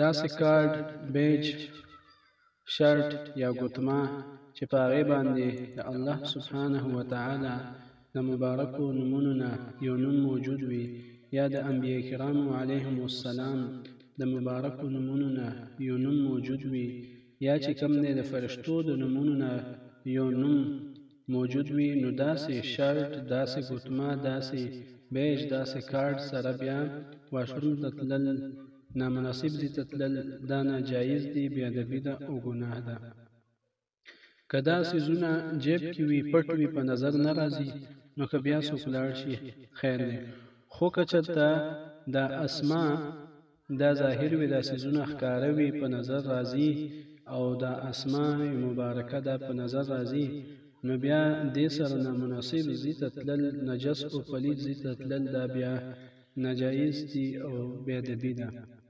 داسې کارډ، بیج، شرط یا ګوتما چې په هغې باندې د الله سبحانه و تعالی د مبارکو نمونو نه یو نوم موجود وي یا د انبیاء کرامو علیهم السلام د مبارکو نمونو نه یو نوم موجود وي یا چې کوم دی د فرشتو د نمونو نه یو نوم موجود وي نو داسې شرټ داسې ګوتمه داسې بیج داسې کارډ سره بیا واشروم ته تلل نامناسب ځي ته تلل دا ناجایز دي بې ادبي ده او ګناه ده که دا څیزونه جیب کې وي پټ وي په نظر نه راځي نو که بیا څوک لاړ شي خیر دی خو که چېرته دا اسما دا ظاهر وي دا څیزونه ښکاره وي په نظر راځي او دا اسماء مبارکه دا په نظر راځي نو بیا دې سره نامناسب ځي ته تلل نجس او پلید ځي ته تلل دا بیا ناجایز دي او بې ادبي ده.